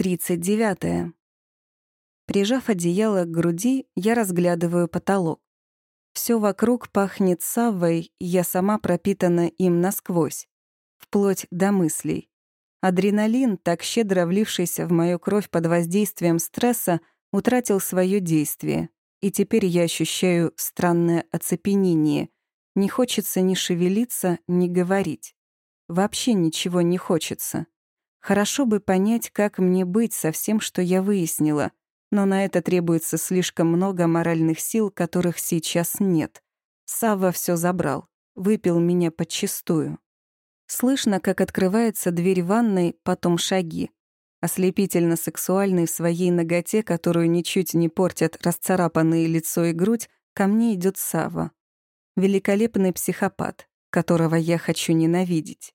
39. Прижав одеяло к груди, я разглядываю потолок. Все вокруг пахнет саввой, и я сама пропитана им насквозь, вплоть до мыслей. Адреналин, так щедро влившийся в мою кровь под воздействием стресса, утратил свое действие, и теперь я ощущаю странное оцепенение. Не хочется ни шевелиться, ни говорить. Вообще ничего не хочется. Хорошо бы понять, как мне быть со всем, что я выяснила, но на это требуется слишком много моральных сил, которых сейчас нет. Сава все забрал, выпил меня подчистую. Слышно, как открывается дверь ванной, потом шаги. Ослепительно сексуальный в своей ноготе, которую ничуть не портят расцарапанные лицо и грудь, ко мне идет Сава. Великолепный психопат, которого я хочу ненавидеть.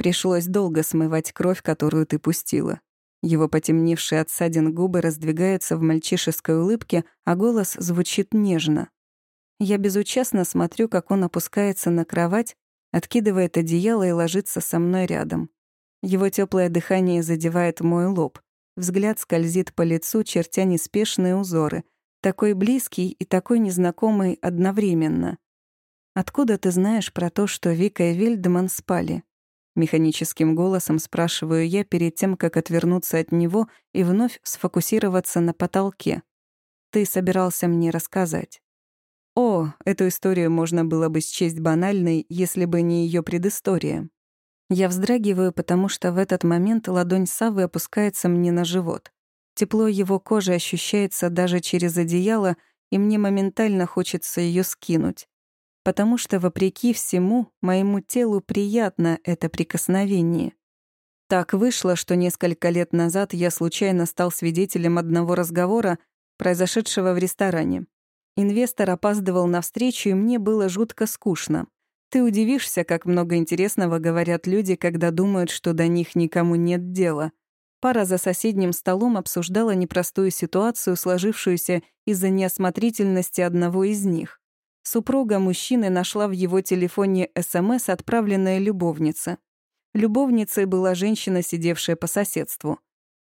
Пришлось долго смывать кровь, которую ты пустила. Его потемневшие от ссадин губы раздвигаются в мальчишеской улыбке, а голос звучит нежно. Я безучастно смотрю, как он опускается на кровать, откидывает одеяло и ложится со мной рядом. Его теплое дыхание задевает мой лоб. Взгляд скользит по лицу, чертя неспешные узоры. Такой близкий и такой незнакомый одновременно. «Откуда ты знаешь про то, что Вика и Вильдеман спали?» Механическим голосом спрашиваю я перед тем, как отвернуться от него и вновь сфокусироваться на потолке. Ты собирался мне рассказать. О, эту историю можно было бы счесть банальной, если бы не ее предыстория. Я вздрагиваю, потому что в этот момент ладонь Савы опускается мне на живот. Тепло его кожи ощущается даже через одеяло, и мне моментально хочется ее скинуть потому что, вопреки всему, моему телу приятно это прикосновение. Так вышло, что несколько лет назад я случайно стал свидетелем одного разговора, произошедшего в ресторане. Инвестор опаздывал на встречу, и мне было жутко скучно. Ты удивишься, как много интересного говорят люди, когда думают, что до них никому нет дела. Пара за соседним столом обсуждала непростую ситуацию, сложившуюся из-за неосмотрительности одного из них. Супруга мужчины нашла в его телефоне СМС, отправленная любовнице. Любовницей была женщина, сидевшая по соседству.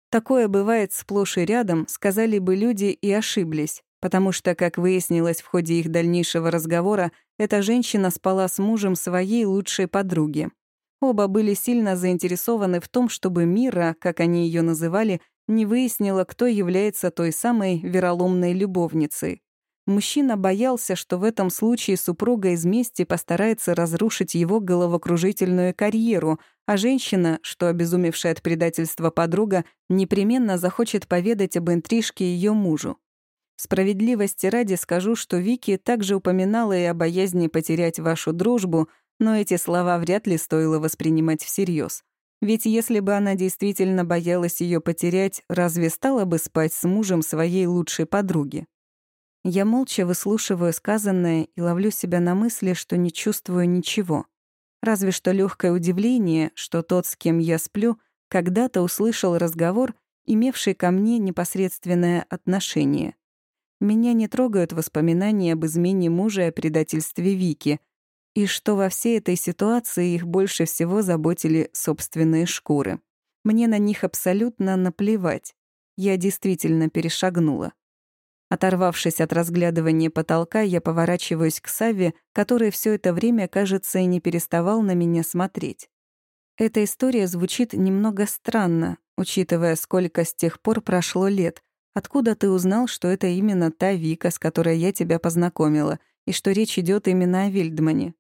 Такое бывает сплошь и рядом, сказали бы люди и ошиблись, потому что, как выяснилось в ходе их дальнейшего разговора, эта женщина спала с мужем своей лучшей подруги. Оба были сильно заинтересованы в том, чтобы Мира, как они ее называли, не выяснила, кто является той самой вероломной любовницей. Мужчина боялся, что в этом случае супруга из мести постарается разрушить его головокружительную карьеру, а женщина, что обезумевшая от предательства подруга, непременно захочет поведать об интрижке ее мужу. Справедливости ради скажу, что Вики также упоминала и о боязни потерять вашу дружбу, но эти слова вряд ли стоило воспринимать всерьез. Ведь если бы она действительно боялась ее потерять, разве стала бы спать с мужем своей лучшей подруги? Я молча выслушиваю сказанное и ловлю себя на мысли, что не чувствую ничего. Разве что легкое удивление, что тот, с кем я сплю, когда-то услышал разговор, имевший ко мне непосредственное отношение. Меня не трогают воспоминания об измене мужа и о предательстве Вики, и что во всей этой ситуации их больше всего заботили собственные шкуры. Мне на них абсолютно наплевать. Я действительно перешагнула. Оторвавшись от разглядывания потолка, я поворачиваюсь к Саве, который все это время, кажется, и не переставал на меня смотреть. Эта история звучит немного странно, учитывая, сколько с тех пор прошло лет. Откуда ты узнал, что это именно та Вика, с которой я тебя познакомила, и что речь идет именно о Вильдмане?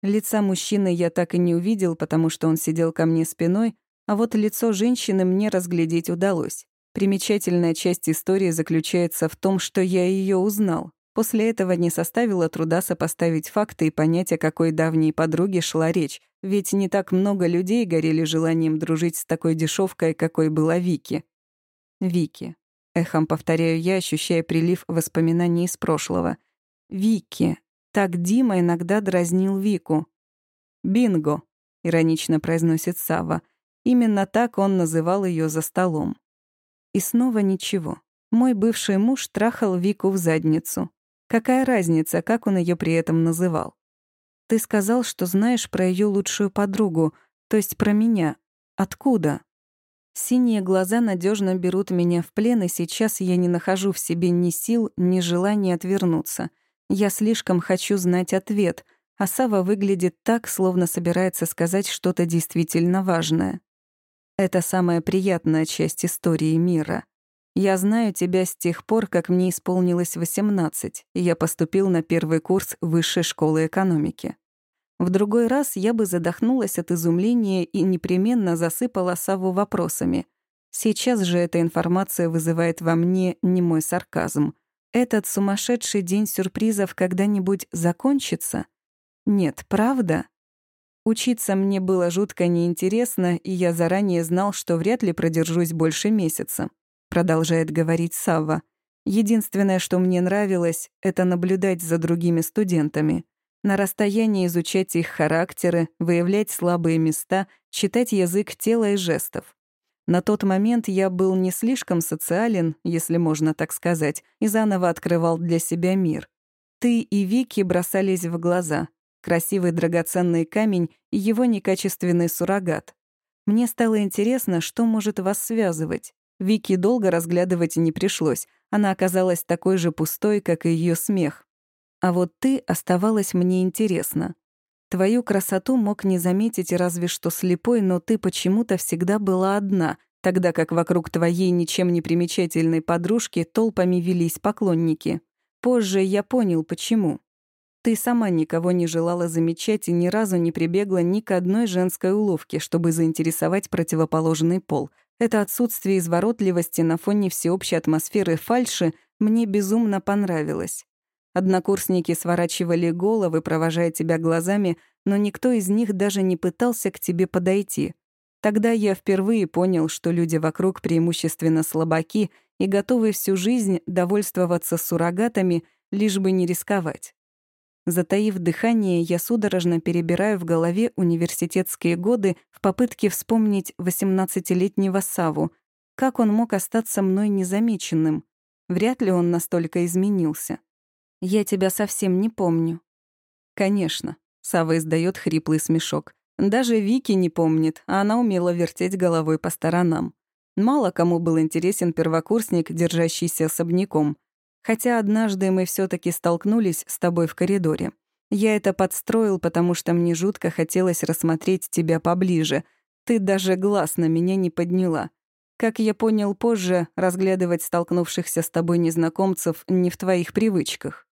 Лица мужчины я так и не увидел, потому что он сидел ко мне спиной, а вот лицо женщины мне разглядеть удалось. Примечательная часть истории заключается в том, что я ее узнал. После этого не составило труда сопоставить факты и понять, о какой давней подруге шла речь, ведь не так много людей горели желанием дружить с такой дешевкой, какой была Вики. Вики. Эхом повторяю я, ощущая прилив воспоминаний из прошлого. Вики. Так Дима иногда дразнил Вику. «Бинго», — иронично произносит Сава. Именно так он называл ее за столом. И снова ничего. Мой бывший муж трахал Вику в задницу. Какая разница, как он ее при этом называл? Ты сказал, что знаешь про ее лучшую подругу, то есть про меня. Откуда? Синие глаза надежно берут меня в плен, и сейчас я не нахожу в себе ни сил, ни желания отвернуться. Я слишком хочу знать ответ, а Сава выглядит так, словно собирается сказать что-то действительно важное. Это самая приятная часть истории мира. Я знаю тебя с тех пор, как мне исполнилось 18, и я поступил на первый курс высшей школы экономики. В другой раз я бы задохнулась от изумления и непременно засыпала Саву вопросами. Сейчас же эта информация вызывает во мне не мой сарказм. Этот сумасшедший день сюрпризов когда-нибудь закончится? Нет, правда? Учиться мне было жутко неинтересно, и я заранее знал, что вряд ли продержусь больше месяца продолжает говорить Савва. Единственное, что мне нравилось, это наблюдать за другими студентами. На расстоянии изучать их характеры, выявлять слабые места, читать язык тела и жестов. На тот момент я был не слишком социален, если можно так сказать, и заново открывал для себя мир. Ты и Вики бросались в глаза. Красивый драгоценный камень и его некачественный суррогат. Мне стало интересно, что может вас связывать. Вики долго разглядывать не пришлось. Она оказалась такой же пустой, как и ее смех. А вот ты оставалась мне интересна. Твою красоту мог не заметить разве что слепой, но ты почему-то всегда была одна, тогда как вокруг твоей ничем не примечательной подружки толпами велись поклонники. Позже я понял, почему. Ты сама никого не желала замечать и ни разу не прибегла ни к одной женской уловке, чтобы заинтересовать противоположный пол — это отсутствие изворотливости на фоне всеобщей атмосферы фальши мне безумно понравилось. Однокурсники сворачивали головы, провожая тебя глазами, но никто из них даже не пытался к тебе подойти. Тогда я впервые понял, что люди вокруг преимущественно слабаки и готовы всю жизнь довольствоваться суррогатами, лишь бы не рисковать. Затаив дыхание, я судорожно перебираю в голове университетские годы в попытке вспомнить 18-летнего Саву. Как он мог остаться мной незамеченным? Вряд ли он настолько изменился. Я тебя совсем не помню. Конечно. Сава издает хриплый смешок. Даже Вики не помнит, а она умела вертеть головой по сторонам. Мало кому был интересен первокурсник, держащийся особняком. Хотя однажды мы все таки столкнулись с тобой в коридоре. Я это подстроил, потому что мне жутко хотелось рассмотреть тебя поближе. Ты даже глаз на меня не подняла. Как я понял позже, разглядывать столкнувшихся с тобой незнакомцев не в твоих привычках.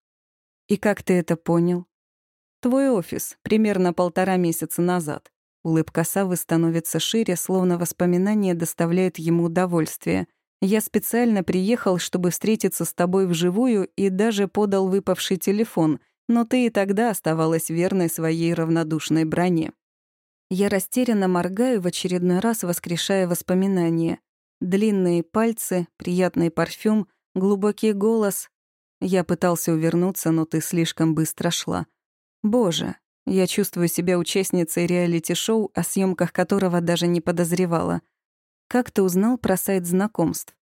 И как ты это понял? Твой офис, примерно полтора месяца назад. Улыбка Савы становится шире, словно воспоминания доставляют ему удовольствие. Я специально приехал, чтобы встретиться с тобой вживую и даже подал выпавший телефон, но ты и тогда оставалась верной своей равнодушной броне. Я растерянно моргаю в очередной раз, воскрешая воспоминания. Длинные пальцы, приятный парфюм, глубокий голос. Я пытался увернуться, но ты слишком быстро шла. Боже, я чувствую себя участницей реалити-шоу, о съемках которого даже не подозревала — как ты узнал про сайт знакомств?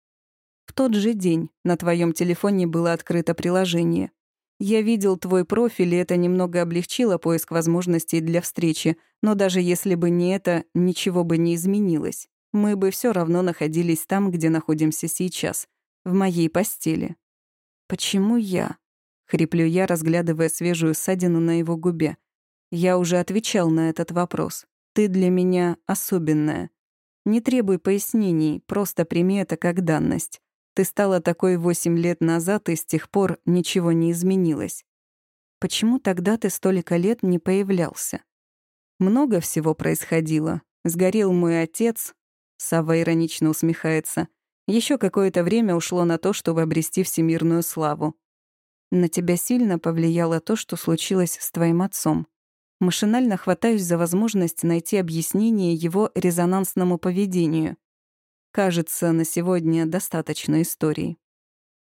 В тот же день на твоем телефоне было открыто приложение. Я видел твой профиль, и это немного облегчило поиск возможностей для встречи, но даже если бы не это, ничего бы не изменилось. Мы бы все равно находились там, где находимся сейчас, в моей постели. Почему я? Хриплю я, разглядывая свежую ссадину на его губе. Я уже отвечал на этот вопрос. Ты для меня особенная. Не требуй пояснений, просто прими это как данность. Ты стала такой восемь лет назад, и с тех пор ничего не изменилось. Почему тогда ты столько лет не появлялся? Много всего происходило. Сгорел мой отец. Сава иронично усмехается. Еще какое-то время ушло на то, чтобы обрести всемирную славу. На тебя сильно повлияло то, что случилось с твоим отцом. Машинально хватаюсь за возможность найти объяснение его резонансному поведению. Кажется, на сегодня достаточно историй.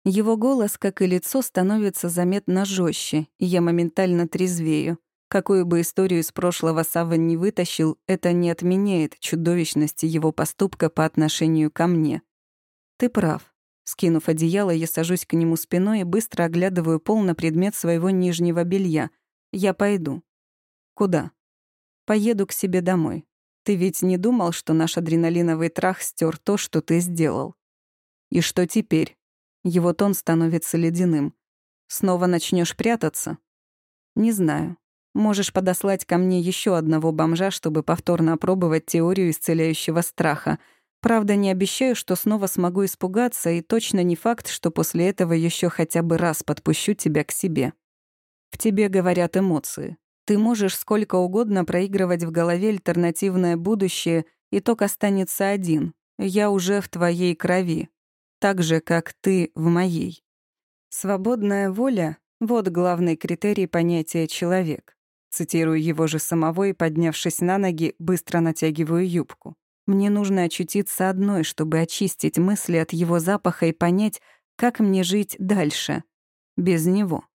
Его голос, как и лицо, становится заметно жестче, и я моментально трезвею. Какую бы историю из прошлого Сава не вытащил, это не отменяет чудовищности его поступка по отношению ко мне. Ты прав. Скинув одеяло, я сажусь к нему спиной и быстро оглядываю пол на предмет своего нижнего белья. Я пойду. Куда? Поеду к себе домой. Ты ведь не думал, что наш адреналиновый трах стер то, что ты сделал? И что теперь? Его тон становится ледяным. Снова начнешь прятаться? Не знаю. Можешь подослать ко мне еще одного бомжа, чтобы повторно опробовать теорию исцеляющего страха. Правда, не обещаю, что снова смогу испугаться, и точно не факт, что после этого еще хотя бы раз подпущу тебя к себе. В тебе говорят эмоции. Ты можешь сколько угодно проигрывать в голове альтернативное будущее, итог останется один. Я уже в твоей крови. Так же, как ты в моей. Свободная воля — вот главный критерий понятия «человек». Цитирую его же самого и, поднявшись на ноги, быстро натягиваю юбку. Мне нужно очутиться одной, чтобы очистить мысли от его запаха и понять, как мне жить дальше, без него.